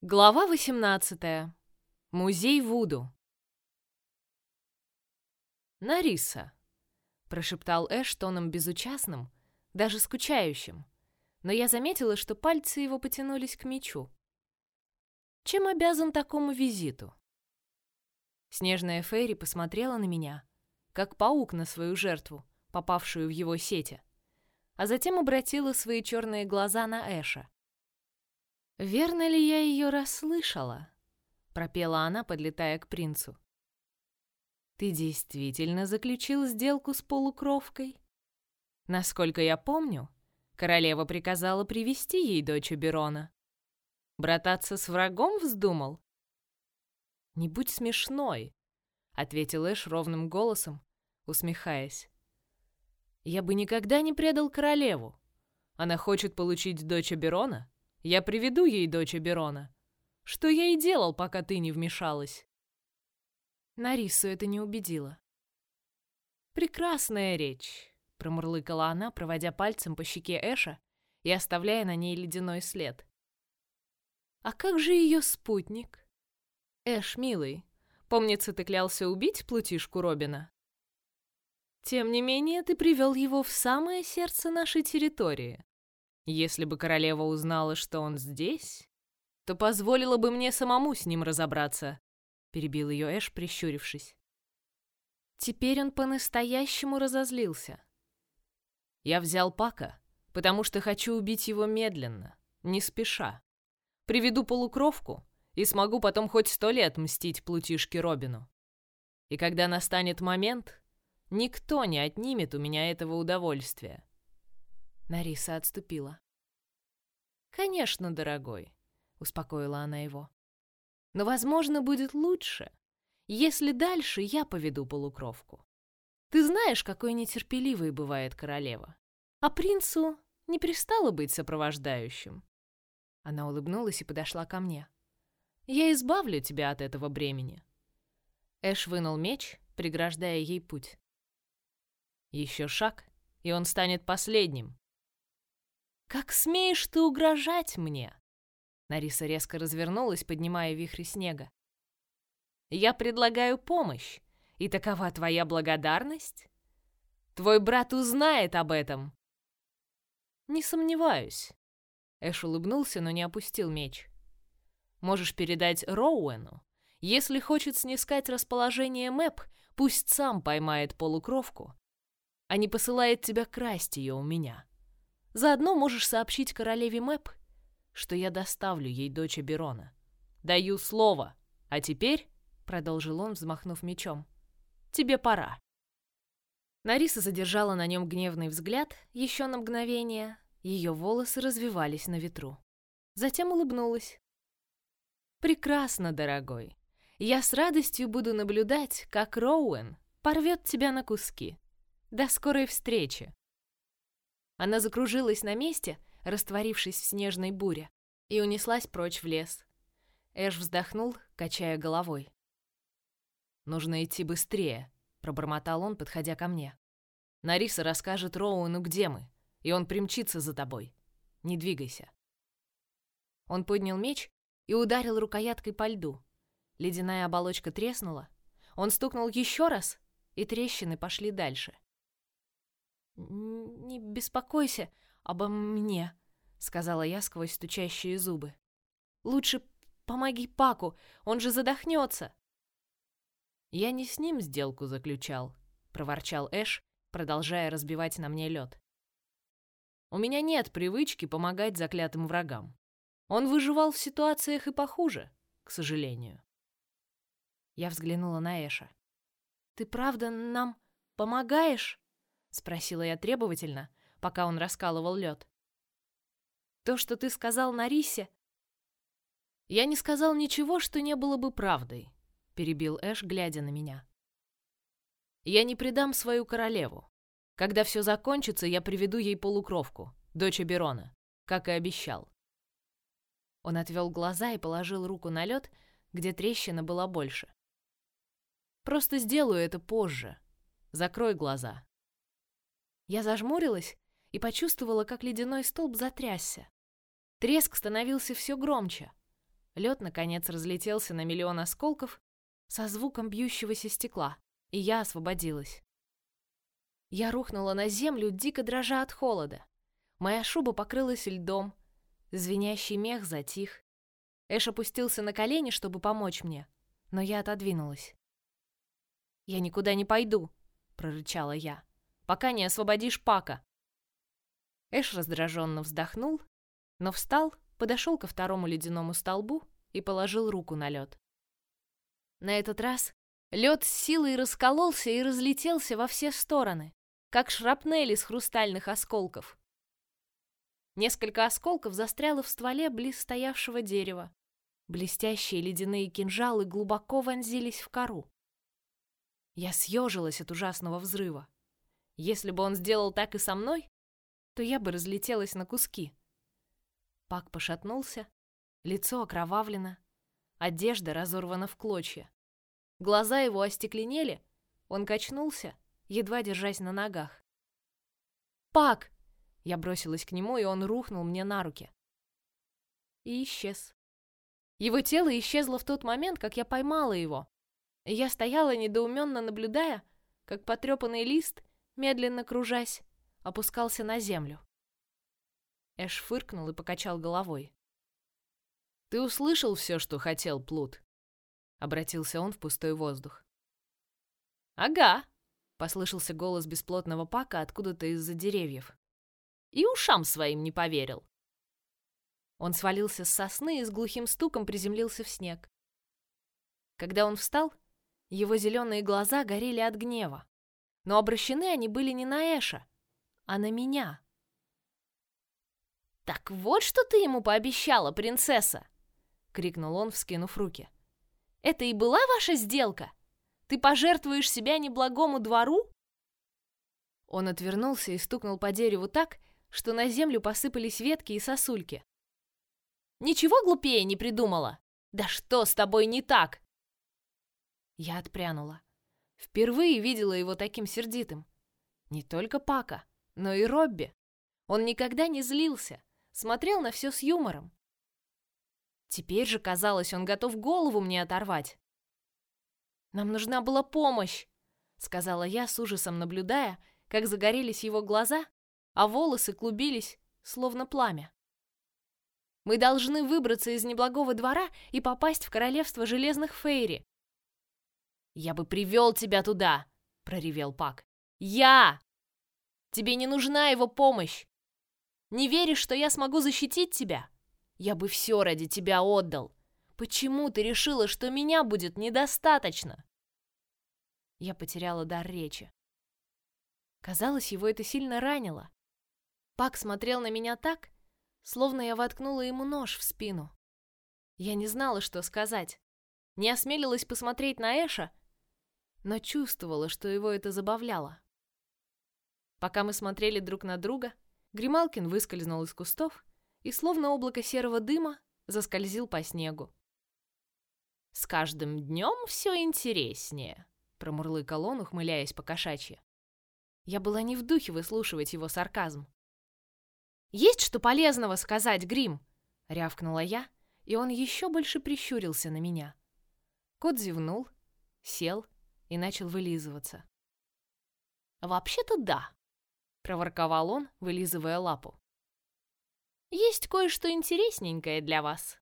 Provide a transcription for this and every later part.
Глава 18. Музей Вуду. «Нариса», — прошептал Эш тоном безучастным, даже скучающим, но я заметила, что пальцы его потянулись к мечу. Чем обязан такому визиту? Снежная Фейри посмотрела на меня, как паук на свою жертву, попавшую в его сети, а затем обратила свои черные глаза на Эша. «Верно ли я ее расслышала?» — пропела она, подлетая к принцу. «Ты действительно заключил сделку с полукровкой? Насколько я помню, королева приказала привести ей дочь Берона. Брататься с врагом вздумал?» «Не будь смешной», — ответил Эш ровным голосом, усмехаясь. «Я бы никогда не предал королеву. Она хочет получить дочь Берона, я приведу ей дочь Берона. Что я и делал, пока ты не вмешалась. Нарису это не убедило. Прекрасная речь, промурлыкала она, проводя пальцем по щеке Эша и оставляя на ней ледяной след. А как же ее спутник? Эш, милый, помнится, ты клялся убить плутишку Робина. Тем не менее, ты привел его в самое сердце нашей территории. Если бы королева узнала, что он здесь, то позволила бы мне самому с ним разобраться, перебил ее Эш, прищурившись. Теперь он по-настоящему разозлился. Я взял Пака, потому что хочу убить его медленно, не спеша. Приведу полукровку и смогу потом хоть сто лет мстить плутишке Робину. И когда настанет момент, никто не отнимет у меня этого удовольствия. Нариса отступила. «Конечно, дорогой», — успокоила она его. «Но, возможно, будет лучше, если дальше я поведу полукровку. Ты знаешь, какой нетерпеливой бывает королева. А принцу не пристало быть сопровождающим». Она улыбнулась и подошла ко мне. «Я избавлю тебя от этого бремени». Эш вынул меч, преграждая ей путь. Еще шаг, и он станет последним, «Как смеешь ты угрожать мне?» Нариса резко развернулась, поднимая вихри снега. «Я предлагаю помощь, и такова твоя благодарность? Твой брат узнает об этом!» «Не сомневаюсь». Эш улыбнулся, но не опустил меч. «Можешь передать Роуэну. Если хочет снискать расположение Мэп, пусть сам поймает полукровку, а не посылает тебя красть ее у меня». Заодно можешь сообщить королеве Мэп, что я доставлю ей дочь Берона. Даю слово. А теперь, продолжил он, взмахнув мечом, тебе пора. Нариса задержала на нем гневный взгляд еще на мгновение. Ее волосы развивались на ветру. Затем улыбнулась. Прекрасно, дорогой. Я с радостью буду наблюдать, как Роуэн порвет тебя на куски. До скорой встречи. Она закружилась на месте, растворившись в снежной буре, и унеслась прочь в лес. Эш вздохнул, качая головой. «Нужно идти быстрее», — пробормотал он, подходя ко мне. «Нариса расскажет Роуэну, где мы, и он примчится за тобой. Не двигайся». Он поднял меч и ударил рукояткой по льду. Ледяная оболочка треснула. Он стукнул еще раз, и трещины пошли дальше. «Не беспокойся обо мне», — сказала я сквозь стучащие зубы. «Лучше помоги Паку, он же задохнется». «Я не с ним сделку заключал», — проворчал Эш, продолжая разбивать на мне лед. «У меня нет привычки помогать заклятым врагам. Он выживал в ситуациях и похуже, к сожалению». Я взглянула на Эша. «Ты правда нам помогаешь?» — спросила я требовательно, пока он раскалывал лед. «То, что ты сказал Нарисе...» «Я не сказал ничего, что не было бы правдой», — перебил Эш, глядя на меня. «Я не предам свою королеву. Когда все закончится, я приведу ей полукровку, дочь Берона, как и обещал». Он отвел глаза и положил руку на лед, где трещина была больше. «Просто сделаю это позже. Закрой глаза». Я зажмурилась и почувствовала, как ледяной столб затрясся. Треск становился все громче. Лед, наконец, разлетелся на миллион осколков со звуком бьющегося стекла, и я освободилась. Я рухнула на землю, дико дрожа от холода. Моя шуба покрылась льдом, звенящий мех затих. Эш опустился на колени, чтобы помочь мне, но я отодвинулась. «Я никуда не пойду», — прорычала я, — «пока не освободишь Пака». Эш раздраженно вздохнул, но встал, подошел ко второму ледяному столбу и положил руку на лед. На этот раз лед с силой раскололся и разлетелся во все стороны, как шрапнель из хрустальных осколков. Несколько осколков застряло в стволе близ стоявшего дерева. Блестящие ледяные кинжалы глубоко вонзились в кору. Я съежилась от ужасного взрыва. Если бы он сделал так и со мной, то я бы разлетелась на куски. Пак пошатнулся, лицо окровавлено, одежда разорвана в клочья. Глаза его остекленели, он качнулся, едва держась на ногах. «Пак!» Я бросилась к нему, и он рухнул мне на руки. И исчез. Его тело исчезло в тот момент, как я поймала его. Я стояла, недоуменно наблюдая, как потрепанный лист, медленно кружась, опускался на землю. Эш фыркнул и покачал головой. «Ты услышал все, что хотел, Плут?» Обратился он в пустой воздух. «Ага», — послышался голос бесплотного Пака откуда-то из-за деревьев. «И ушам своим не поверил». Он свалился с сосны и с глухим стуком приземлился в снег. Когда он встал, его зеленые глаза горели от гнева, но обращены они были не на Эша, а на меня. «Так вот, что ты ему пообещала, принцесса!» — крикнул он, вскинув руки. «Это и была ваша сделка? Ты пожертвуешь себя неблагому двору?» Он отвернулся и стукнул по дереву так, что на землю посыпались ветки и сосульки. «Ничего глупее не придумала? Да что с тобой не так?» Я отпрянула. Впервые видела его таким сердитым. Не только Пака, но и Робби. Он никогда не злился, смотрел на все с юмором. Теперь же, казалось, он готов голову мне оторвать. «Нам нужна была помощь», — сказала я с ужасом, наблюдая, как загорелись его глаза, а волосы клубились, словно пламя. «Мы должны выбраться из неблагого двора и попасть в королевство железных фейри». «Я бы привел тебя туда», — проревел Пак. «Я! Тебе не нужна его помощь. Не веришь, что я смогу защитить тебя? Я бы все ради тебя отдал. Почему ты решила, что меня будет недостаточно?» Я потеряла дар речи. Казалось, его это сильно ранило. Пак смотрел на меня так, словно я воткнула ему нож в спину. Я не знала, что сказать. Не осмелилась посмотреть на Эша, но чувствовала, что его это забавляло. Пока мы смотрели друг на друга, Грималкин выскользнул из кустов и, словно облако серого дыма, заскользил по снегу. «С каждым днем все интереснее», — промурлыкал он, ухмыляясь по кошачьи. Я была не в духе выслушивать его сарказм. «Есть что полезного сказать, Грим?» — рявкнула я, и он еще больше прищурился на меня. Кот зевнул, сел и начал вылизываться. «Вообще-то да», проворковал он, вылизывая лапу. Есть кое-что интересненькое для вас.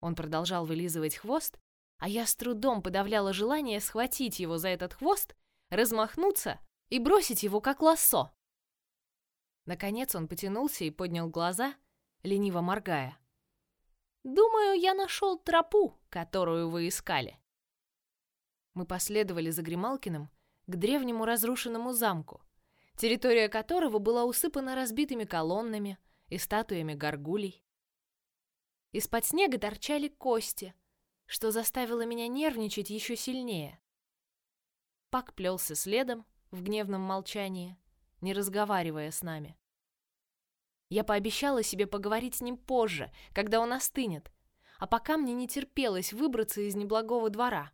Он продолжал вылизывать хвост, а я с трудом подавляла желание схватить его за этот хвост, размахнуться и бросить его как лассо. Наконец он потянулся и поднял глаза, лениво моргая. Думаю, я нашел тропу, которую вы искали. Мы последовали за Грималкиным к древнему разрушенному замку, территория которого была усыпана разбитыми колоннами и статуями горгулей. Из-под снега торчали кости, что заставило меня нервничать еще сильнее. Пак плелся следом в гневном молчании, не разговаривая с нами. Я пообещала себе поговорить с ним позже, когда он остынет, а пока мне не терпелось выбраться из неблагого двора.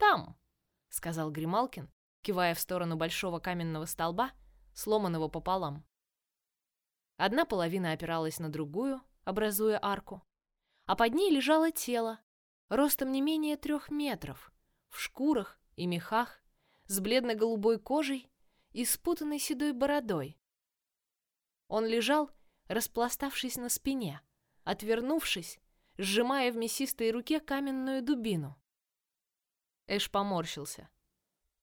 «Там», — сказал Грималкин, кивая в сторону большого каменного столба, сломанного пополам. Одна половина опиралась на другую, образуя арку, а под ней лежало тело, ростом не менее трех метров, в шкурах и мехах, с бледно-голубой кожей и спутанной седой бородой. Он лежал, распластавшись на спине, отвернувшись, сжимая в мясистой руке каменную дубину. Эш поморщился.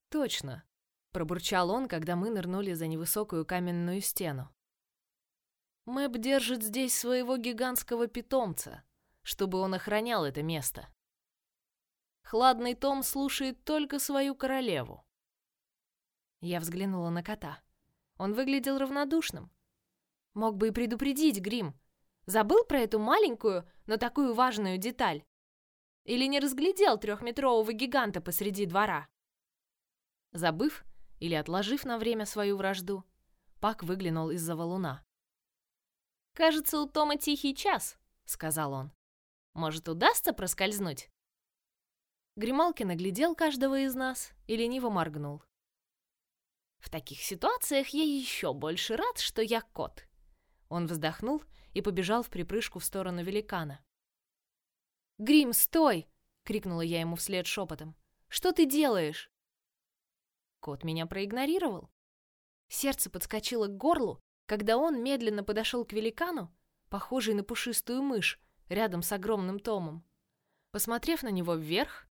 «Точно», — пробурчал он, когда мы нырнули за невысокую каменную стену. «Мэп держит здесь своего гигантского питомца, чтобы он охранял это место. Хладный Том слушает только свою королеву». Я взглянула на кота. Он выглядел равнодушным. Мог бы и предупредить Грим. Забыл про эту маленькую, но такую важную деталь. Или не разглядел трехметрового гиганта посреди двора. Забыв или отложив на время свою вражду, Пак выглянул из-за валуна. «Кажется, у Тома тихий час», — сказал он. «Может, удастся проскользнуть?» Грималкин оглядел каждого из нас и лениво моргнул. В таких ситуациях я еще больше рад, что я кот. Он вздохнул и побежал в припрыжку в сторону великана. Грим, стой! крикнула я ему вслед шепотом. Что ты делаешь? Кот меня проигнорировал. Сердце подскочило к горлу, когда он медленно подошел к великану, похожий на пушистую мышь, рядом с огромным томом. Посмотрев на него вверх,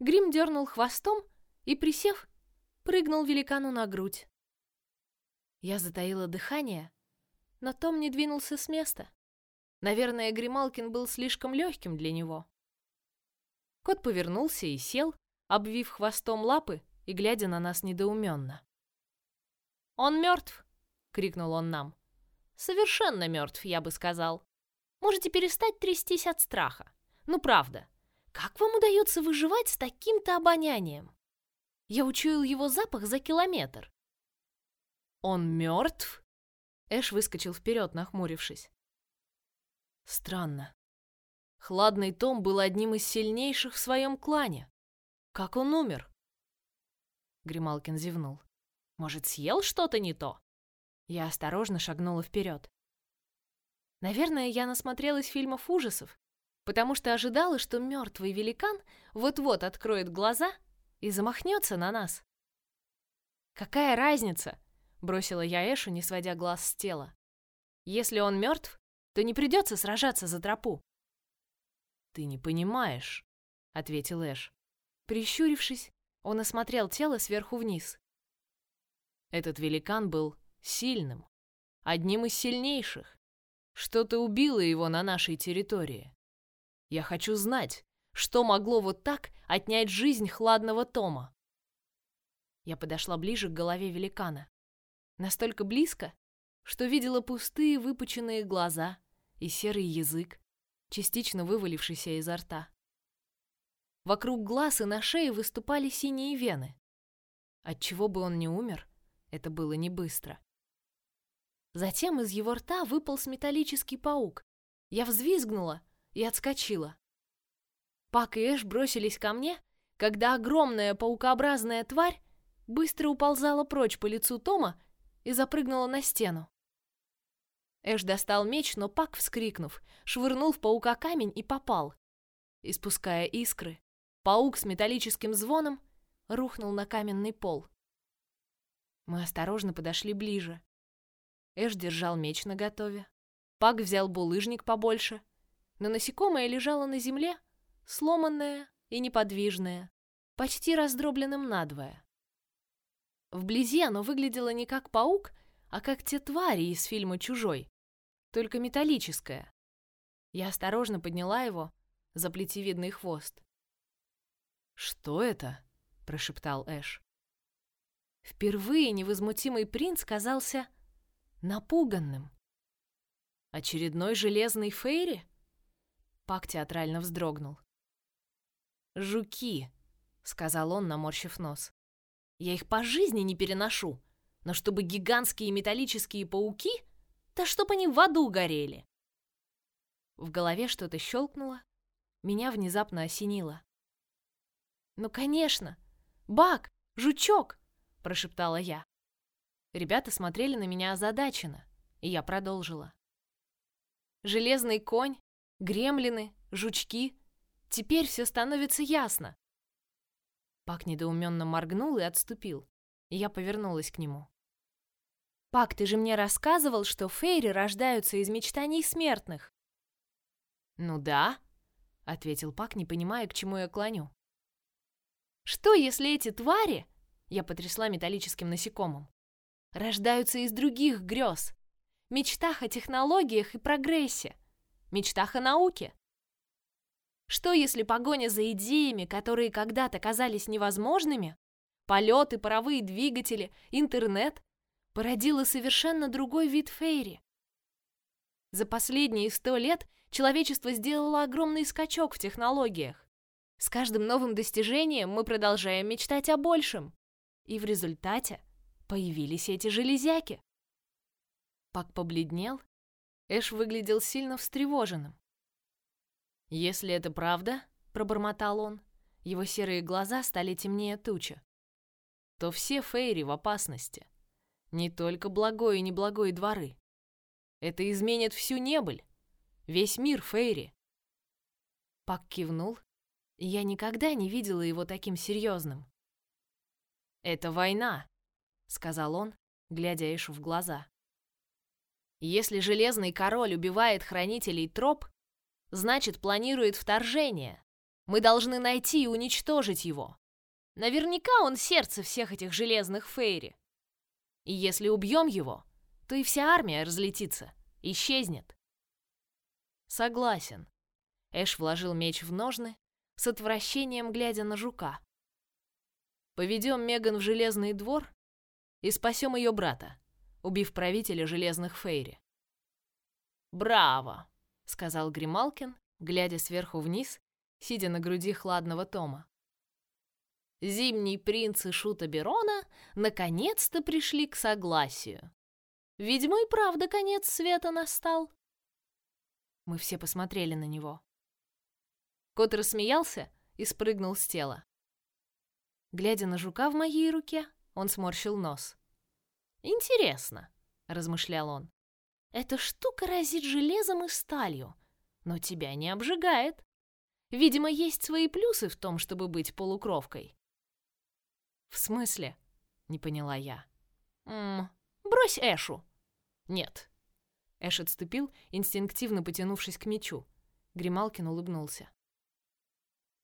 Грим дернул хвостом и, присев, прыгнул великану на грудь. Я затаила дыхание, но Том не двинулся с места. Наверное, Грималкин был слишком легким для него. Кот повернулся и сел, обвив хвостом лапы и глядя на нас недоуменно. «Он мертв!» — крикнул он нам. «Совершенно мертв, я бы сказал. Можете перестать трястись от страха. Ну, правда, как вам удается выживать с таким-то обонянием?» Я учуял его запах за километр. «Он мертв?» Эш выскочил вперед, нахмурившись. Странно. Хладный Том был одним из сильнейших в своем клане. Как он умер? Грималкин зевнул. Может, съел что-то не то? Я осторожно шагнула вперед. Наверное, я насмотрелась фильмов ужасов, потому что ожидала, что мертвый великан вот-вот откроет глаза и замахнется на нас. Какая разница? Бросила я Эшу, не сводя глаз с тела. Если он мертв, то не придется сражаться за тропу. Ты не понимаешь, ответил Эш. Прищурившись, он осмотрел тело сверху вниз. Этот великан был сильным, одним из сильнейших. Что-то убило его на нашей территории. Я хочу знать, что могло вот так отнять жизнь хладного Тома. Я подошла ближе к голове великана. Настолько близко, что видела пустые выпученные глаза и серый язык, частично вывалившийся изо рта. Вокруг глаз и на шее выступали синие вены. От чего бы он не умер, это было не быстро. Затем из его рта выполз металлический паук. Я взвизгнула и отскочила. Пак и Эш бросились ко мне, когда огромная паукообразная тварь быстро уползала прочь по лицу Тома и запрыгнула на стену. Эш достал меч, но Пак, вскрикнув, швырнул в паука камень и попал. Испуская искры, паук с металлическим звоном рухнул на каменный пол. Мы осторожно подошли ближе. Эш держал меч наготове. Пак взял булыжник побольше, но насекомое лежало на земле, сломанное и неподвижное, почти раздробленным надвое. Вблизи оно выглядело не как паук, а как те твари из фильма «Чужой», только металлическое. Я осторожно подняла его за плетевидный хвост. «Что это?» — прошептал Эш. Впервые невозмутимый принц казался напуганным. «Очередной железный Фейри?» Пак театрально вздрогнул. «Жуки», — сказал он, наморщив нос. Я их по жизни не переношу. Но чтобы гигантские металлические пауки, да чтоб они в аду горели. В голове что-то щелкнуло, меня внезапно осенило. Ну, конечно, Бак, жучок, прошептала я. Ребята смотрели на меня озадаченно, и я продолжила. Железный конь, гремлины, жучки. Теперь все становится ясно. Пак недоуменно моргнул и отступил, я повернулась к нему. «Пак, ты же мне рассказывал, что фейри рождаются из мечтаний смертных». «Ну да», — ответил Пак, не понимая, к чему я клоню. «Что, если эти твари...» — я потрясла металлическим насекомым. «Рождаются из других грез, мечтах о технологиях и прогрессе, мечтах о науке. Что если погоня за идеями, которые когда-то казались невозможными, полеты, паровые двигатели, интернет, породила совершенно другой вид фейри? За последние сто лет человечество сделало огромный скачок в технологиях. С каждым новым достижением мы продолжаем мечтать о большем. И в результате появились эти железяки. Пак побледнел. Эш выглядел сильно встревоженным. «Если это правда», — пробормотал он, его серые глаза стали темнее тучи, то все фейри в опасности. Не только благой и неблагой дворы. Это изменит всю небыль, весь мир фейри. Пак кивнул, я никогда не видела его таким серьезным. «Это война», — сказал он, глядя Эшу в глаза. «Если Железный Король убивает хранителей троп, значит, планирует вторжение. Мы должны найти и уничтожить его. Наверняка он сердце всех этих железных фейри. И если убьем его, то и вся армия разлетится, исчезнет. Согласен. Эш вложил меч в ножны, с отвращением глядя на жука. Поведем Меган в железный двор и спасем ее брата, убив правителя железных фейри. Браво! — сказал Грималкин, глядя сверху вниз, сидя на груди хладного Тома. Зимний принц и Шута Берона наконец-то пришли к согласию. Видимо, и правда конец света настал. Мы все посмотрели на него. Кот рассмеялся и спрыгнул с тела. Глядя на жука в моей руке, он сморщил нос. «Интересно», — размышлял он. Эта штука разит железом и сталью, но тебя не обжигает. Видимо, есть свои плюсы в том, чтобы быть полукровкой. В смысле? Не поняла я. Мм, брось Эшу. Нет. Эш отступил, инстинктивно потянувшись к мечу. Грималкин улыбнулся.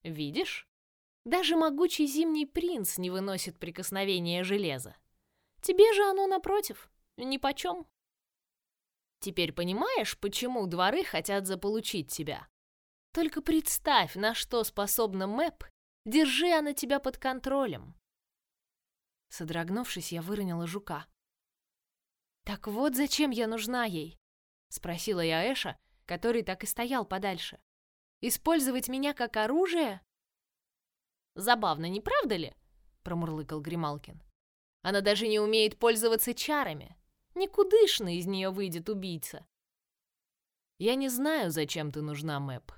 Видишь? Даже могучий зимний принц не выносит прикосновения железа. Тебе же оно напротив, нипочем. Теперь понимаешь, почему дворы хотят заполучить тебя? Только представь, на что способна Мэп, держи она тебя под контролем. Содрогнувшись, я выронила жука. Так вот зачем я нужна ей? Спросила я Эша, который так и стоял подальше. Использовать меня как оружие? Забавно, не правда ли? Промурлыкал Грималкин. Она даже не умеет пользоваться чарами. Никудышный из нее выйдет убийца. Я не знаю, зачем ты нужна, Мэп,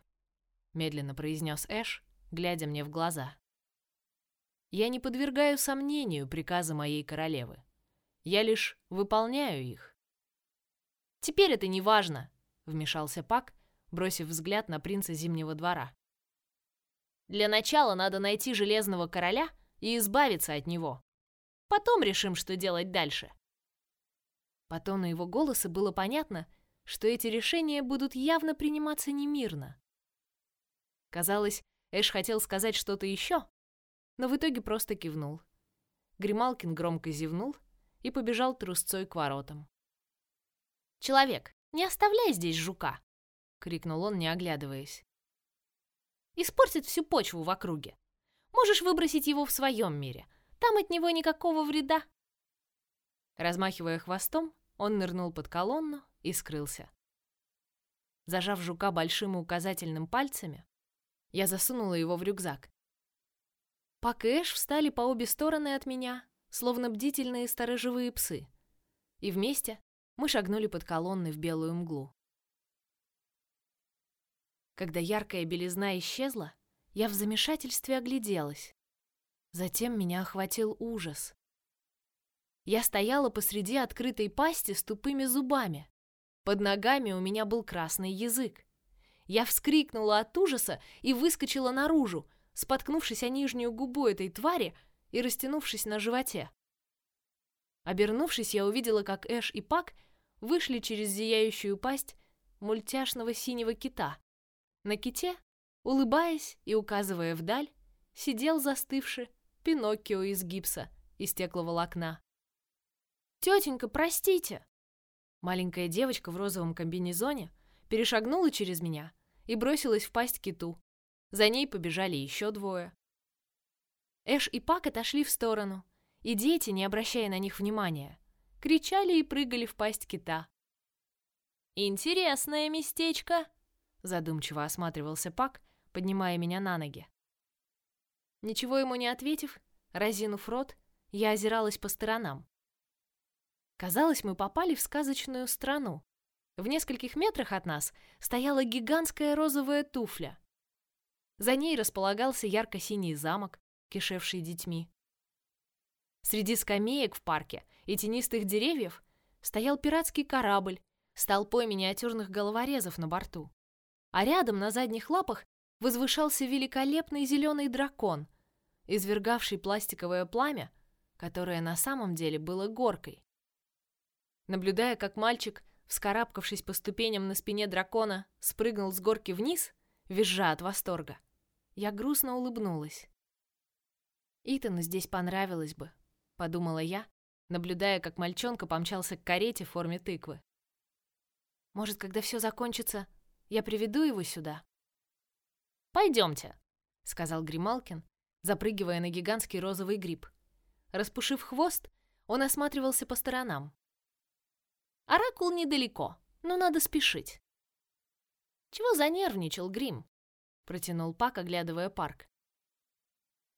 медленно произнес Эш, глядя мне в глаза. Я не подвергаю сомнению приказы моей королевы. Я лишь выполняю их. Теперь это не важно, вмешался Пак, бросив взгляд на принца Зимнего двора. Для начала надо найти Железного короля и избавиться от него. Потом решим, что делать дальше. По тону его голоса было понятно, что эти решения будут явно приниматься немирно. Казалось, Эш хотел сказать что-то еще, но в итоге просто кивнул. Грималкин громко зевнул и побежал трусцой к воротам. «Человек, не оставляй здесь жука!» — крикнул он, не оглядываясь. «Испортит всю почву в округе. Можешь выбросить его в своем мире. Там от него никакого вреда». Размахивая хвостом, он нырнул под колонну и скрылся. Зажав жука большим и указательным пальцами, я засунула его в рюкзак. Пак Эш встали по обе стороны от меня, словно бдительные сторожевые псы, и вместе мы шагнули под колонны в белую мглу. Когда яркая белизна исчезла, я в замешательстве огляделась. Затем меня охватил ужас. Я стояла посреди открытой пасти с тупыми зубами. Под ногами у меня был красный язык. Я вскрикнула от ужаса и выскочила наружу, споткнувшись о нижнюю губу этой твари и растянувшись на животе. Обернувшись, я увидела, как Эш и Пак вышли через зияющую пасть мультяшного синего кита. На ките, улыбаясь и указывая вдаль, сидел застывший Пиноккио из гипса и стекловолокна. «Тетенька, простите!» Маленькая девочка в розовом комбинезоне перешагнула через меня и бросилась в пасть киту. За ней побежали еще двое. Эш и Пак отошли в сторону, и дети, не обращая на них внимания, кричали и прыгали в пасть кита. «Интересное местечко!» Задумчиво осматривался Пак, поднимая меня на ноги. Ничего ему не ответив, разинув рот, я озиралась по сторонам. Казалось, мы попали в сказочную страну. В нескольких метрах от нас стояла гигантская розовая туфля. За ней располагался ярко-синий замок, кишевший детьми. Среди скамеек в парке и тенистых деревьев стоял пиратский корабль с толпой миниатюрных головорезов на борту. А рядом на задних лапах возвышался великолепный зеленый дракон, извергавший пластиковое пламя, которое на самом деле было горкой. Наблюдая, как мальчик, вскарабкавшись по ступеням на спине дракона, спрыгнул с горки вниз, визжа от восторга, я грустно улыбнулась. Итану здесь понравилось бы, подумала я, наблюдая, как мальчонка помчался к карете в форме тыквы. Может, когда все закончится, я приведу его сюда? Пойдемте, сказал Грималкин, запрыгивая на гигантский розовый гриб. Распушив хвост, он осматривался по сторонам. Оракул недалеко, но надо спешить. Чего занервничал Грим? Протянул Пак, оглядывая парк.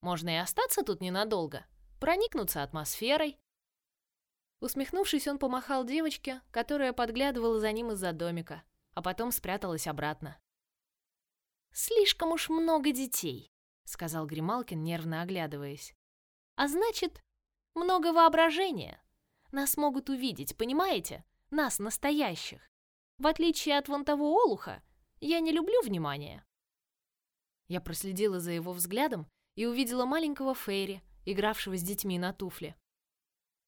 Можно и остаться тут ненадолго, проникнуться атмосферой. Усмехнувшись, он помахал девочке, которая подглядывала за ним из-за домика, а потом спряталась обратно. Слишком уж много детей, сказал Грималкин, нервно оглядываясь. А значит, много воображения. Нас могут увидеть, понимаете? Нас настоящих. В отличие от вон того олуха, я не люблю внимания. Я проследила за его взглядом и увидела маленького Фейри, игравшего с детьми на туфле.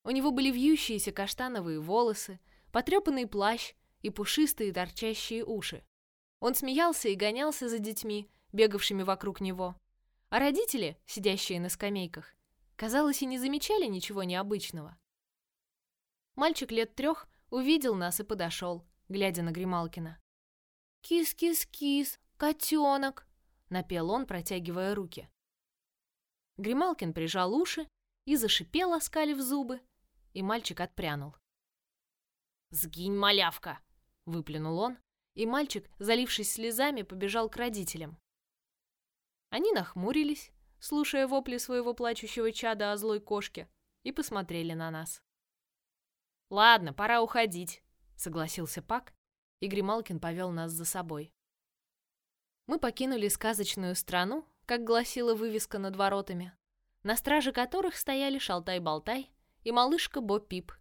У него были вьющиеся каштановые волосы, потрепанный плащ и пушистые торчащие уши. Он смеялся и гонялся за детьми, бегавшими вокруг него. А родители, сидящие на скамейках, казалось, и не замечали ничего необычного. Мальчик лет трех увидел нас и подошел, глядя на Грималкина. «Кис-кис-кис, котенок!» — напел он, протягивая руки. Грималкин прижал уши и зашипел, оскалив зубы, и мальчик отпрянул. «Сгинь, малявка!» — выплюнул он, и мальчик, залившись слезами, побежал к родителям. Они нахмурились, слушая вопли своего плачущего чада о злой кошке, и посмотрели на нас. «Ладно, пора уходить», — согласился Пак, и Грималкин повел нас за собой. Мы покинули сказочную страну, как гласила вывеска над воротами, на страже которых стояли Шалтай-Болтай и малышка Бо-Пип,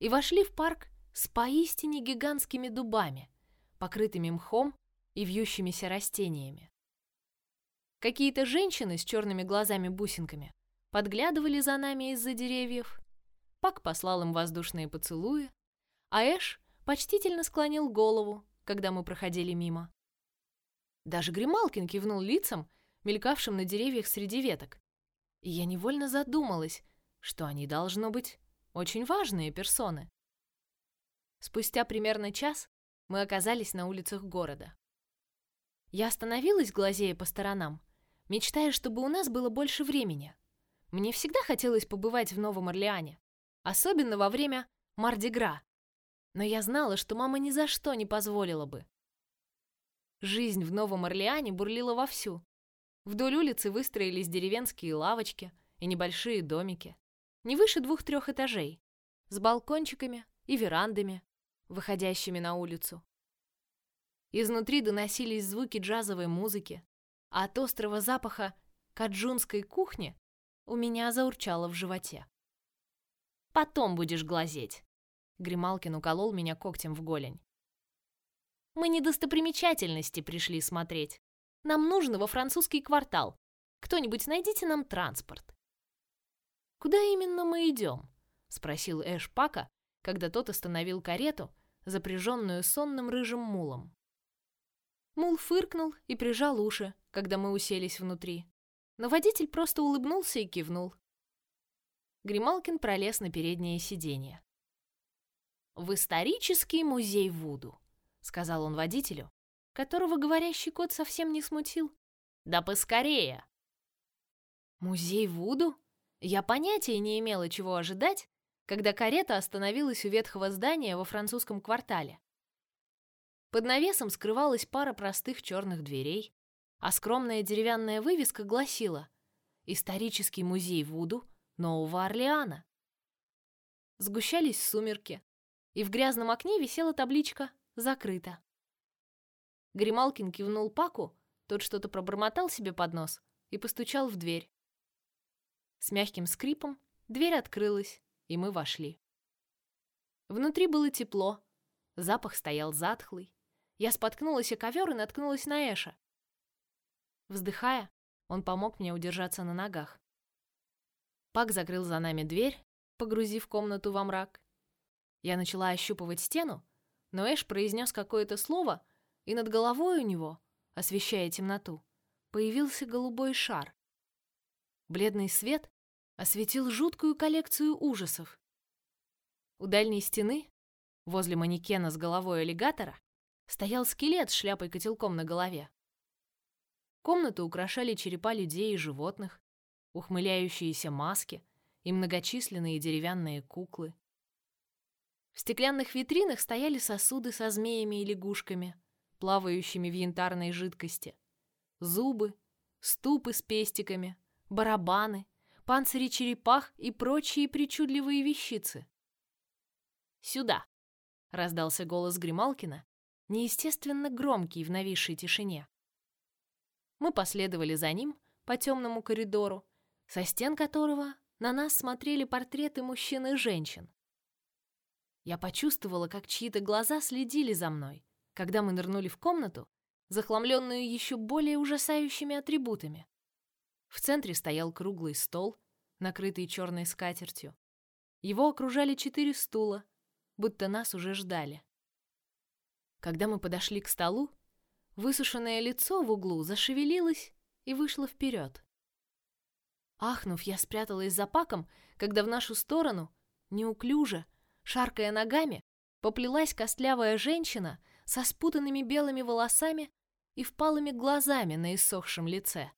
и вошли в парк с поистине гигантскими дубами, покрытыми мхом и вьющимися растениями. Какие-то женщины с черными глазами-бусинками подглядывали за нами из-за деревьев. Пак послал им воздушные поцелуи, а Эш почтительно склонил голову, когда мы проходили мимо. Даже Грималкин кивнул лицам, мелькавшим на деревьях среди веток. И я невольно задумалась, что они должно быть очень важные персоны. Спустя примерно час мы оказались на улицах города. Я остановилась, глазея по сторонам, мечтая, чтобы у нас было больше времени. Мне всегда хотелось побывать в Новом Орлеане, особенно во время Мардигра. Но я знала, что мама ни за что не позволила бы. Жизнь в Новом Орлеане бурлила вовсю. Вдоль улицы выстроились деревенские лавочки и небольшие домики, не выше двух-трех этажей, с балкончиками и верандами, выходящими на улицу. Изнутри доносились звуки джазовой музыки, а от острого запаха каджунской кухни у меня заурчало в животе. «Потом будешь глазеть!» Грималкин уколол меня когтем в голень. Мы не достопримечательности пришли смотреть. Нам нужно во французский квартал. Кто-нибудь найдите нам транспорт. Куда именно мы идем? спросил Эш Пака, когда тот остановил карету, запряженную сонным рыжим мулом. Мул фыркнул и прижал уши, когда мы уселись внутри, но водитель просто улыбнулся и кивнул. Грималкин пролез на переднее сиденье. В исторический музей Вуду, сказал он водителю, которого говорящий кот совсем не смутил. Да поскорее. Музей Вуду? Я понятия не имела, чего ожидать, когда карета остановилась у ветхого здания во французском квартале. Под навесом скрывалась пара простых черных дверей, а скромная деревянная вывеска гласила «Исторический музей Вуду Нового Орлеана». Сгущались сумерки, и в грязном окне висела табличка «Закрыто». Грималкин кивнул Паку, тот что-то пробормотал себе под нос и постучал в дверь. С мягким скрипом дверь открылась, и мы вошли. Внутри было тепло, запах стоял затхлый. Я споткнулась о ковер и наткнулась на Эша. Вздыхая, он помог мне удержаться на ногах. Пак закрыл за нами дверь, погрузив комнату во мрак. Я начала ощупывать стену, но Эш произнес какое-то слово, и над головой у него, освещая темноту, появился голубой шар. Бледный свет осветил жуткую коллекцию ужасов. У дальней стены, возле манекена с головой аллигатора, стоял скелет с шляпой-котелком на голове. Комнату украшали черепа людей и животных, ухмыляющиеся маски и многочисленные деревянные куклы. В стеклянных витринах стояли сосуды со змеями и лягушками, плавающими в янтарной жидкости, зубы, ступы с пестиками, барабаны, панцири черепах и прочие причудливые вещицы. «Сюда!» — раздался голос Грималкина, неестественно громкий в нависшей тишине. Мы последовали за ним по темному коридору, со стен которого на нас смотрели портреты мужчин и женщин. Я почувствовала, как чьи-то глаза следили за мной, когда мы нырнули в комнату, захламленную еще более ужасающими атрибутами. В центре стоял круглый стол, накрытый черной скатертью. Его окружали четыре стула, будто нас уже ждали. Когда мы подошли к столу, высушенное лицо в углу зашевелилось и вышло вперед. Ахнув, я спряталась за паком, когда в нашу сторону, неуклюже, шаркая ногами, поплелась костлявая женщина со спутанными белыми волосами и впалыми глазами на иссохшем лице.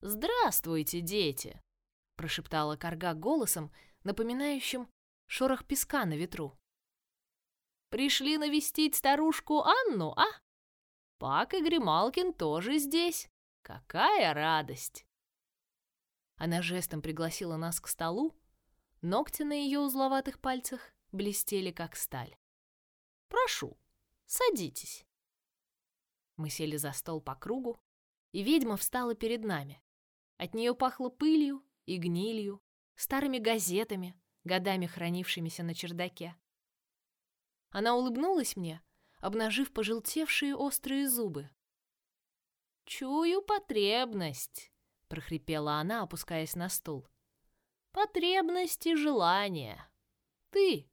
«Здравствуйте, дети!» — прошептала корга голосом, напоминающим шорох песка на ветру. «Пришли навестить старушку Анну, а? Пак и Грималкин тоже здесь. Какая радость!» Она жестом пригласила нас к столу, ногти на ее узловатых пальцах блестели, как сталь. «Прошу, садитесь». Мы сели за стол по кругу, и ведьма встала перед нами. От нее пахло пылью и гнилью, старыми газетами, годами хранившимися на чердаке. Она улыбнулась мне, обнажив пожелтевшие острые зубы. «Чую потребность», — прохрипела она, опускаясь на стул. «Потребность и желание. Ты,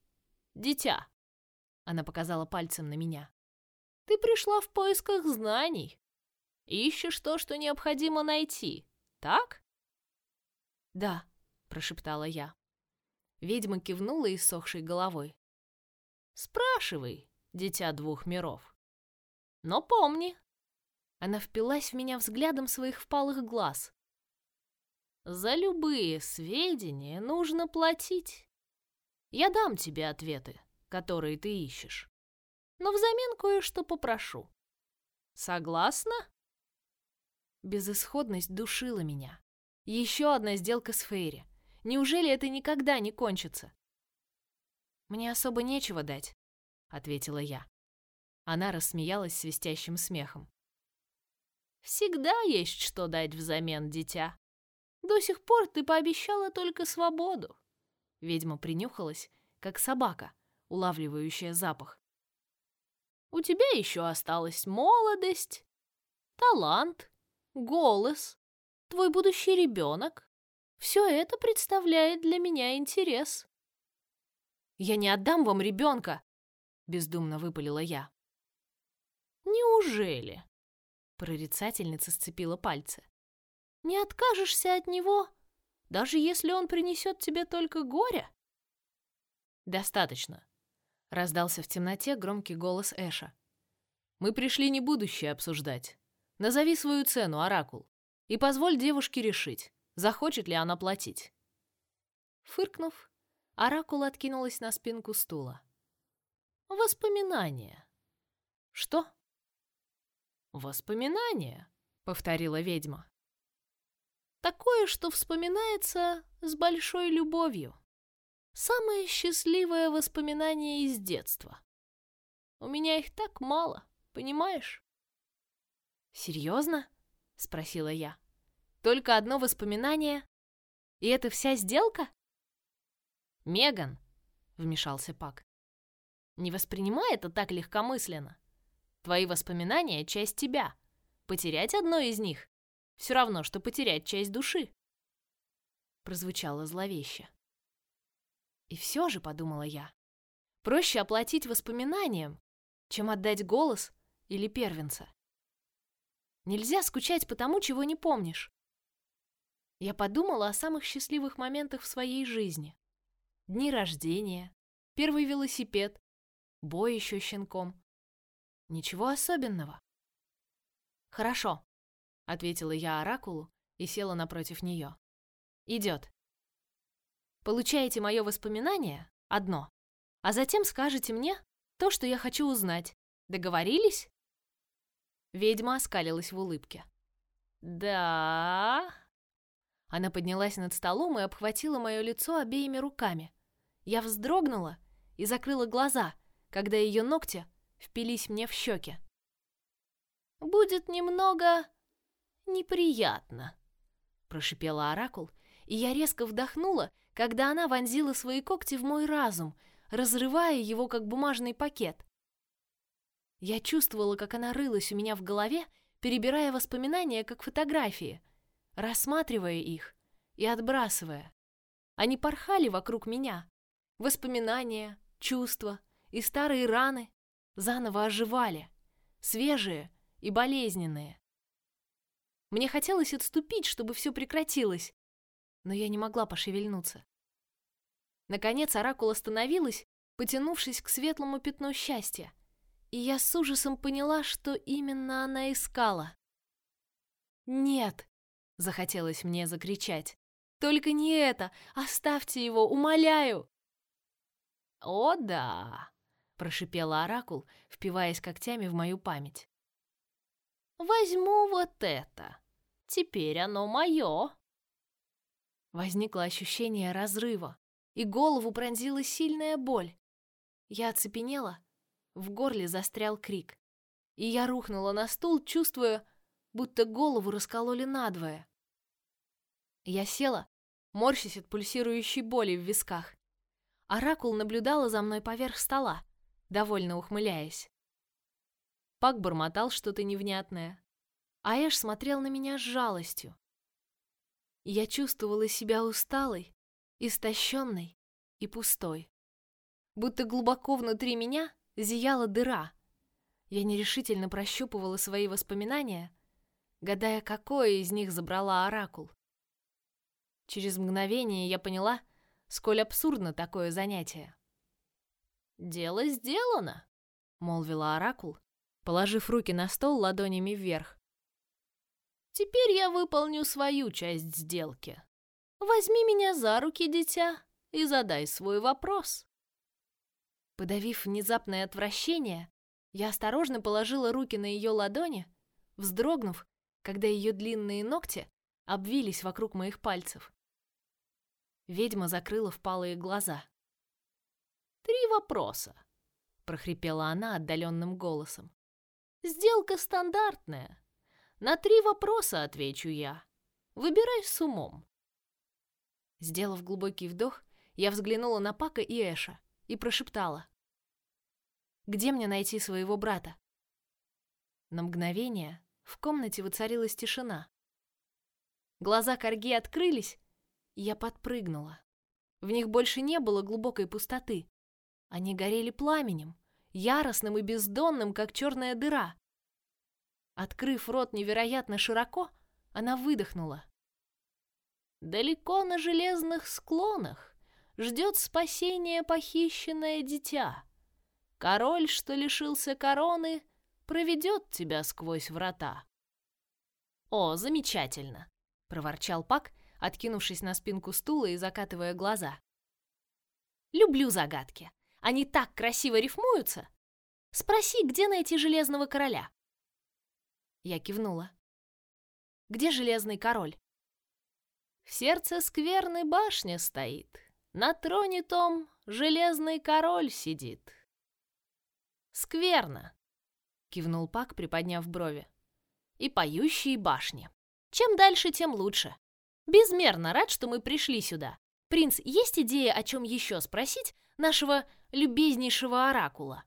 дитя», — она показала пальцем на меня, — «ты пришла в поисках знаний. Ищешь то, что необходимо найти, так?» «Да», — прошептала я. Ведьма кивнула иссохшей головой. «Спрашивай, дитя двух миров. Но помни». Она впилась в меня взглядом своих впалых глаз. «За любые сведения нужно платить. Я дам тебе ответы, которые ты ищешь. Но взамен кое-что попрошу. Согласна?» Безысходность душила меня. Еще одна сделка с Фейри. Неужели это никогда не кончится? Мне особо нечего дать, ответила я. Она рассмеялась свистящим смехом. Всегда есть что дать взамен, дитя. До сих пор ты пообещала только свободу. Ведьма принюхалась, как собака, улавливающая запах. У тебя еще осталась молодость, талант, голос, твой будущий ребенок. Все это представляет для меня интерес. Я не отдам вам ребенка, бездумно выпалила я. Неужели? Прорицательница сцепила пальцы. Не откажешься от него, даже если он принесет тебе только горе? Достаточно. Раздался в темноте громкий голос Эша. Мы пришли не будущее обсуждать. Назови свою цену, Оракул, и позволь девушке решить, захочет ли она платить. Фыркнув, Оракул откинулась на спинку стула. Воспоминания. Что? Воспоминания, повторила ведьма. Такое, что вспоминается с большой любовью. Самое счастливое воспоминание из детства. У меня их так мало, понимаешь? Серьезно? спросила я. Только одно воспоминание? И это вся сделка? Меган, вмешался Пак. Не воспринимай это так легкомысленно. Твои воспоминания — часть тебя. Потерять одно из них — все равно, что потерять часть души. Прозвучало зловеще. И все же, подумала я, проще оплатить воспоминаниям, чем отдать голос или первенца. Нельзя скучать по тому, чего не помнишь. Я подумала о самых счастливых моментах в своей жизни. Дни рождения, первый велосипед, бой еще щенком. Ничего особенного. Хорошо, ответила я оракулу и села напротив нее. Идет. Получаете мое воспоминание одно, а затем скажете мне то, что я хочу узнать. Договорились? Ведьма оскалилась в улыбке. Да. Она поднялась над столом и обхватила мое лицо обеими руками. Я вздрогнула и закрыла глаза, когда ее ногти впились мне в щеки. Будет немного неприятно, прошипела оракул, и я резко вдохнула когда она вонзила свои когти в мой разум, разрывая его как бумажный пакет. Я чувствовала, как она рылась у меня в голове, перебирая воспоминания как фотографии, рассматривая их и отбрасывая. Они порхали вокруг меня. Воспоминания, чувства и старые раны заново оживали, свежие и болезненные. Мне хотелось отступить, чтобы все прекратилось, но я не могла пошевельнуться. Наконец оракул остановилась, потянувшись к светлому пятну счастья, и я с ужасом поняла, что именно она искала. «Нет!» — захотелось мне закричать. «Только не это! Оставьте его, умоляю!» «О да!» — прошипела оракул, впиваясь когтями в мою память. «Возьму вот это. Теперь оно мое!» Возникло ощущение разрыва, и голову пронзила сильная боль. Я оцепенела, в горле застрял крик, и я рухнула на стул, чувствуя, будто голову раскололи надвое. Я села, морщась от пульсирующей боли в висках. Оракул наблюдала за мной поверх стола, довольно ухмыляясь. Пак бормотал что-то невнятное, а Эш смотрел на меня с жалостью. Я чувствовала себя усталой, истощенной и пустой. Будто глубоко внутри меня зияла дыра. Я нерешительно прощупывала свои воспоминания, гадая, какое из них забрала оракул. Через мгновение я поняла, сколь абсурдно такое занятие. «Дело сделано», — молвила оракул, положив руки на стол ладонями вверх. Теперь я выполню свою часть сделки. Возьми меня за руки, дитя, и задай свой вопрос. Подавив внезапное отвращение, я осторожно положила руки на ее ладони, вздрогнув, когда ее длинные ногти обвились вокруг моих пальцев. Ведьма закрыла впалые глаза. «Три вопроса», — прохрипела она отдаленным голосом. «Сделка стандартная. На три вопроса отвечу я. Выбирай с умом. Сделав глубокий вдох, я взглянула на Пака и Эша и прошептала. Где мне найти своего брата? На мгновение в комнате воцарилась тишина. Глаза Карги открылись, и я подпрыгнула. В них больше не было глубокой пустоты. Они горели пламенем, яростным и бездонным, как черная дыра. Открыв рот невероятно широко, она выдохнула. Далеко на железных склонах ждет спасение похищенное дитя. Король, что лишился короны, проведет тебя сквозь врата. О, замечательно! проворчал Пак, откинувшись на спинку стула и закатывая глаза. Люблю загадки. Они так красиво рифмуются. Спроси, где найти железного короля. Я кивнула. Где железный король? В сердце скверной башни стоит. На троне том железный король сидит. Скверно, кивнул Пак, приподняв брови. И поющие башни. Чем дальше, тем лучше. Безмерно рад, что мы пришли сюда. Принц, есть идея, о чем еще спросить нашего любезнейшего оракула?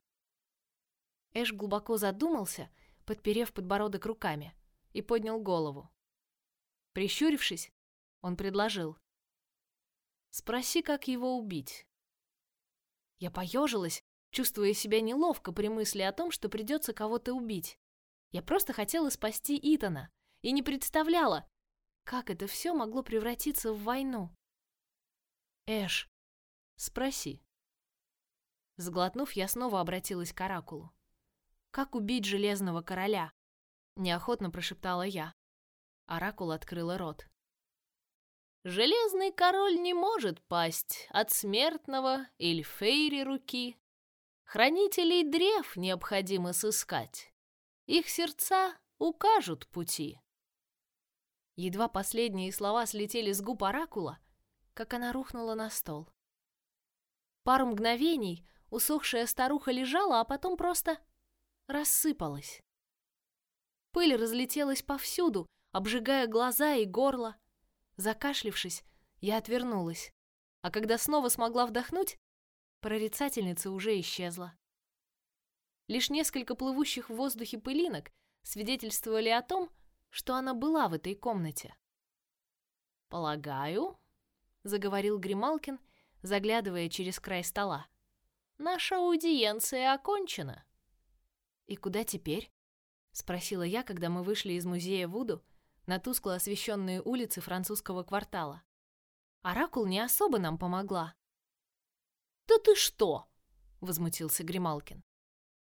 Эш глубоко задумался, подперев подбородок руками, и поднял голову. Прищурившись, он предложил: "Спроси, как его убить". Я поежилась, чувствуя себя неловко при мысли о том, что придется кого-то убить. Я просто хотела спасти Итана и не представляла, как это все могло превратиться в войну. Эш, спроси. Сглотнув, я снова обратилась к оракулу. Как убить железного короля? Неохотно прошептала я. Оракул открыла рот. Железный король не может пасть от смертного или фейри руки. Хранителей древ необходимо сыскать. Их сердца укажут пути. Едва последние слова слетели с губ оракула, как она рухнула на стол. Пару мгновений усохшая старуха лежала, а потом просто рассыпалась. Пыль разлетелась повсюду, обжигая глаза и горло. Закашлившись, я отвернулась, а когда снова смогла вдохнуть, прорицательница уже исчезла. Лишь несколько плывущих в воздухе пылинок свидетельствовали о том, что она была в этой комнате. «Полагаю», — заговорил Грималкин, заглядывая через край стола, — «наша аудиенция окончена». «И куда теперь?» — спросила я, когда мы вышли из музея Вуду на тускло освещенные улицы французского квартала. Оракул не особо нам помогла. «Да ты что?» — возмутился Грималкин.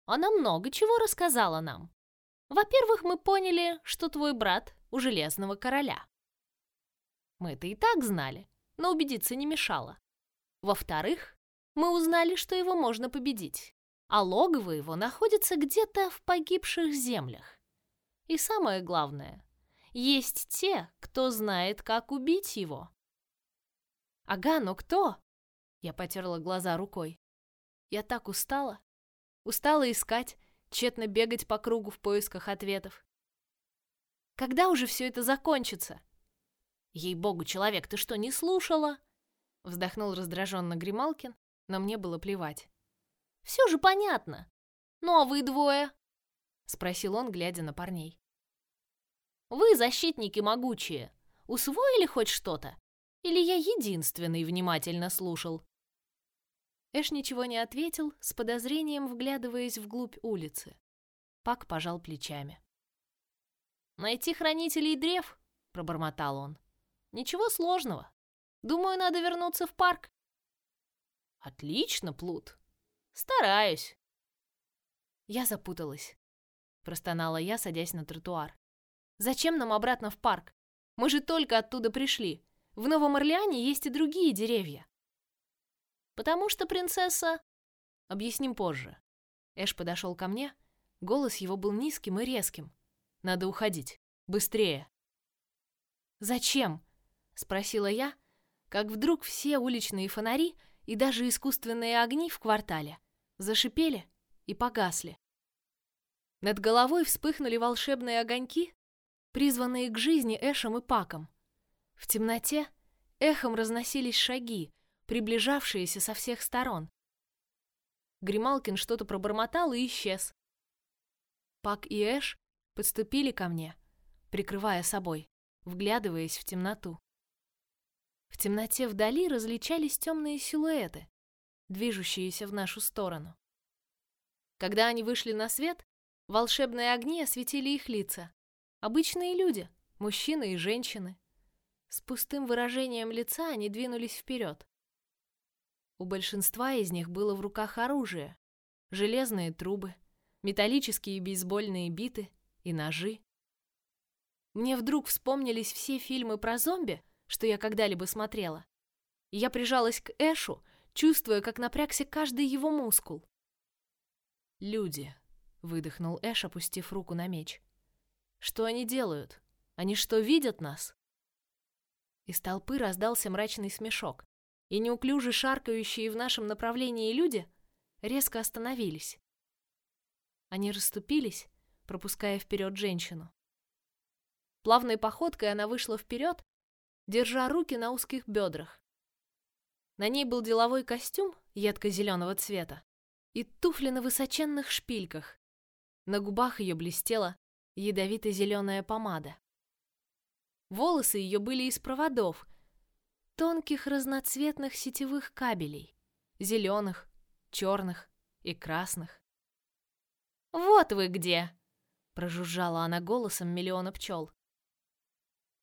«Она много чего рассказала нам. Во-первых, мы поняли, что твой брат у Железного Короля. Мы это и так знали, но убедиться не мешало. Во-вторых, мы узнали, что его можно победить, а логово его находится где-то в погибших землях. И самое главное, есть те, кто знает, как убить его. Ага, но кто? Я потерла глаза рукой. Я так устала. Устала искать, тщетно бегать по кругу в поисках ответов. Когда уже все это закончится? Ей-богу, человек, ты что, не слушала? Вздохнул раздраженно Грималкин, но мне было плевать. Все же понятно. Ну а вы двое? Спросил он, глядя на парней. Вы, защитники могучие, усвоили хоть что-то? Или я единственный внимательно слушал? Эш ничего не ответил, с подозрением вглядываясь вглубь улицы. Пак пожал плечами. «Найти хранителей древ?» — пробормотал он. «Ничего сложного. Думаю, надо вернуться в парк». «Отлично, Плут. Стараюсь». Я запуталась. Простонала я, садясь на тротуар. «Зачем нам обратно в парк? Мы же только оттуда пришли. В Новом Орлеане есть и другие деревья». Потому что принцесса... Объясним позже. Эш подошел ко мне. Голос его был низким и резким. Надо уходить. Быстрее. Зачем? Спросила я, как вдруг все уличные фонари и даже искусственные огни в квартале зашипели и погасли. Над головой вспыхнули волшебные огоньки, призванные к жизни Эшем и Паком. В темноте эхом разносились шаги, приближавшиеся со всех сторон. Грималкин что-то пробормотал и исчез. Пак и Эш подступили ко мне, прикрывая собой, вглядываясь в темноту. В темноте вдали различались темные силуэты, движущиеся в нашу сторону. Когда они вышли на свет, волшебные огни осветили их лица. Обычные люди, мужчины и женщины. С пустым выражением лица они двинулись вперед. У большинства из них было в руках оружие, железные трубы, металлические бейсбольные биты и ножи. Мне вдруг вспомнились все фильмы про зомби, что я когда-либо смотрела. Я прижалась к Эшу, чувствуя, как напрягся каждый его мускул. «Люди», — выдохнул Эш, опустив руку на меч. «Что они делают? Они что, видят нас?» Из толпы раздался мрачный смешок, и неуклюже шаркающие в нашем направлении люди резко остановились. Они расступились, пропуская вперед женщину. Плавной походкой она вышла вперед, держа руки на узких бедрах. На ней был деловой костюм едко-зеленого цвета и туфли на высоченных шпильках. На губах ее блестела ядовито-зеленая помада. Волосы ее были из проводов, тонких разноцветных сетевых кабелей, зеленых, черных и красных. «Вот вы где!» — прожужжала она голосом миллиона пчел.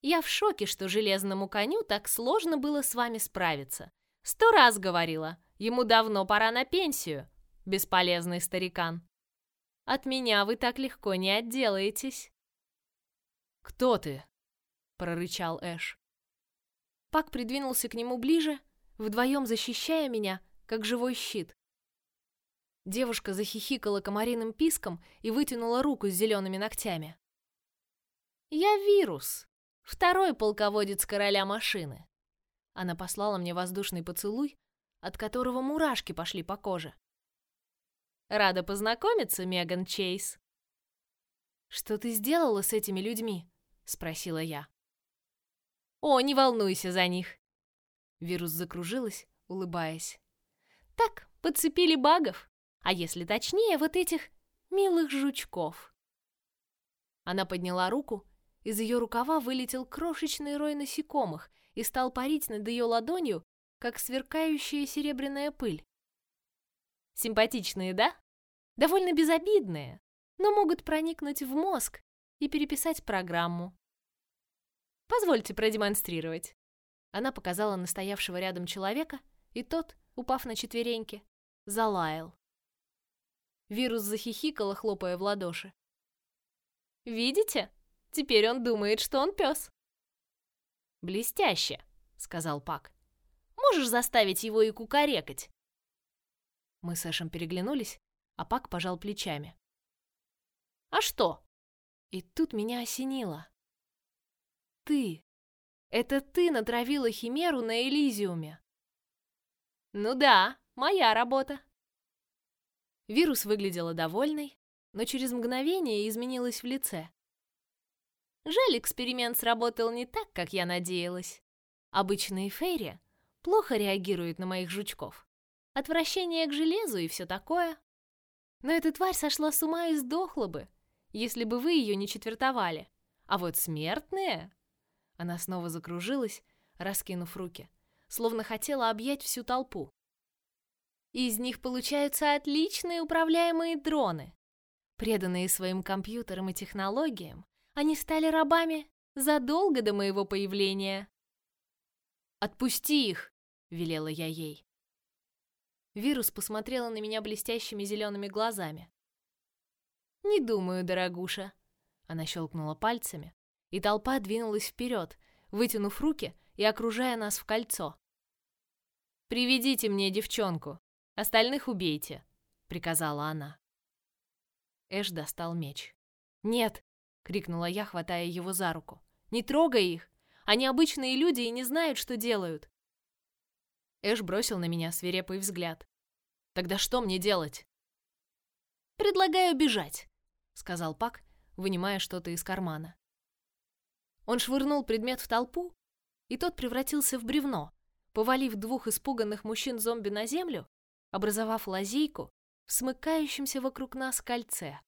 «Я в шоке, что железному коню так сложно было с вами справиться. Сто раз говорила, ему давно пора на пенсию, бесполезный старикан. От меня вы так легко не отделаетесь». «Кто ты?» — прорычал Эш. Пак придвинулся к нему ближе, вдвоем защищая меня, как живой щит. Девушка захихикала комариным писком и вытянула руку с зелеными ногтями. «Я вирус, второй полководец короля машины». Она послала мне воздушный поцелуй, от которого мурашки пошли по коже. «Рада познакомиться, Меган Чейз». «Что ты сделала с этими людьми?» — спросила я. «О, не волнуйся за них!» Вирус закружилась, улыбаясь. «Так, подцепили багов а если точнее, вот этих милых жучков. Она подняла руку, из ее рукава вылетел крошечный рой насекомых и стал парить над ее ладонью, как сверкающая серебряная пыль. Симпатичные, да? Довольно безобидные, но могут проникнуть в мозг и переписать программу. Позвольте продемонстрировать. Она показала настоявшего рядом человека, и тот, упав на четвереньки, залаял. Вирус захихикала, хлопая в ладоши. «Видите? Теперь он думает, что он пес». «Блестяще», — сказал Пак. «Можешь заставить его и кукарекать?» Мы с Эшем переглянулись, а Пак пожал плечами. «А что?» И тут меня осенило. «Ты! Это ты натравила Химеру на Элизиуме!» «Ну да, моя работа!» Вирус выглядела довольной, но через мгновение изменилась в лице. Жаль, эксперимент сработал не так, как я надеялась. Обычные фейри плохо реагируют на моих жучков. Отвращение к железу и все такое. Но эта тварь сошла с ума и сдохла бы, если бы вы ее не четвертовали. А вот смертные... Она снова закружилась, раскинув руки, словно хотела объять всю толпу. Из них получаются отличные управляемые дроны. Преданные своим компьютерам и технологиям, они стали рабами задолго до моего появления. «Отпусти их!» — велела я ей. Вирус посмотрела на меня блестящими зелеными глазами. «Не думаю, дорогуша». Она щелкнула пальцами, и толпа двинулась вперед, вытянув руки и окружая нас в кольцо. «Приведите мне девчонку», Остальных убейте, приказала она. Эш достал меч. Нет, крикнула я, хватая его за руку. Не трогай их. Они обычные люди и не знают, что делают. Эш бросил на меня свирепый взгляд. Тогда что мне делать? Предлагаю бежать, сказал Пак, вынимая что-то из кармана. Он швырнул предмет в толпу, и тот превратился в бревно, повалив двух испуганных мужчин-зомби на землю образовав лазейку в смыкающемся вокруг нас кольце.